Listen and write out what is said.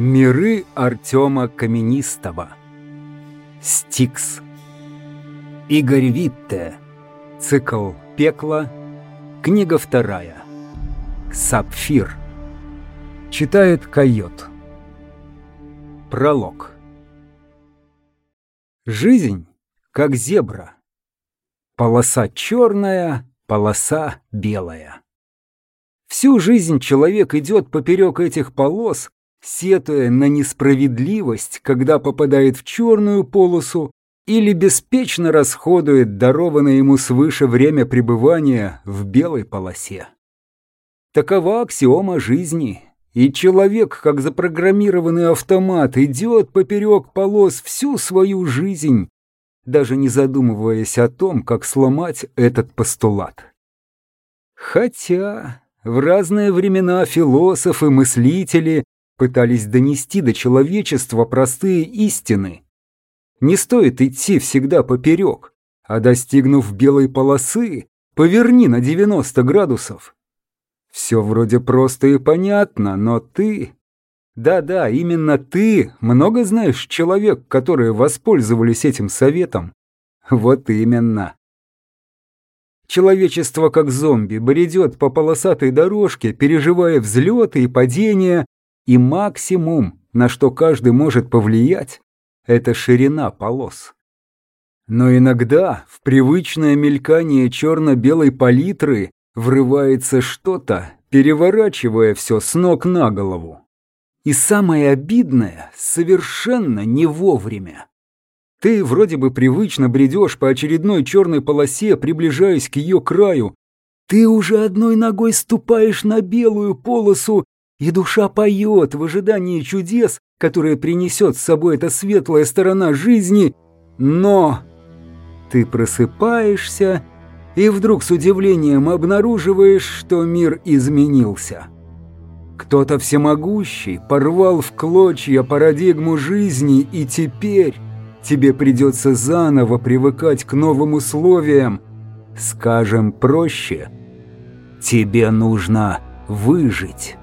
Миры Артема Каменистого. Стикс. Игорь Витте. Цикл «Пекло» Книга вторая. Сапфир Читает Койот. Пролог. Жизнь как зебра. Полоса черная, полоса белая. Всю жизнь человек идет поперек этих полос, сетуя на несправедливость, когда попадает в черную полосу, или беспечно расходует дарованное ему свыше время пребывания в белой полосе. Такова аксиома жизни, и человек, как запрограммированный автомат, идет поперек полос всю свою жизнь, даже не задумываясь о том, как сломать этот постулат. Хотя в разные времена философы, мыслители пытались донести до человечества простые истины. Не стоит идти всегда поперек, а достигнув белой полосы, поверни на 90 градусов. Все вроде просто и понятно, но ты... Да-да, именно ты много знаешь человек, которые воспользовались этим советом. Вот именно. Человечество как зомби бредет по полосатой дорожке, переживая взлеты и падения, и максимум, на что каждый может повлиять, это ширина полос. Но иногда в привычное мелькание черно-белой палитры врывается что-то, переворачивая все с ног на голову. И самое обидное, совершенно не вовремя. Ты вроде бы привычно бредешь по очередной черной полосе, приближаясь к ее краю. Ты уже одной ногой ступаешь на белую полосу, и душа поет в ожидании чудес, которые принесет с собой эта светлая сторона жизни, но ты просыпаешься и вдруг с удивлением обнаруживаешь, что мир изменился. Кто-то всемогущий порвал в клочья парадигму жизни, и теперь тебе придется заново привыкать к новым условиям. Скажем проще, тебе нужно выжить.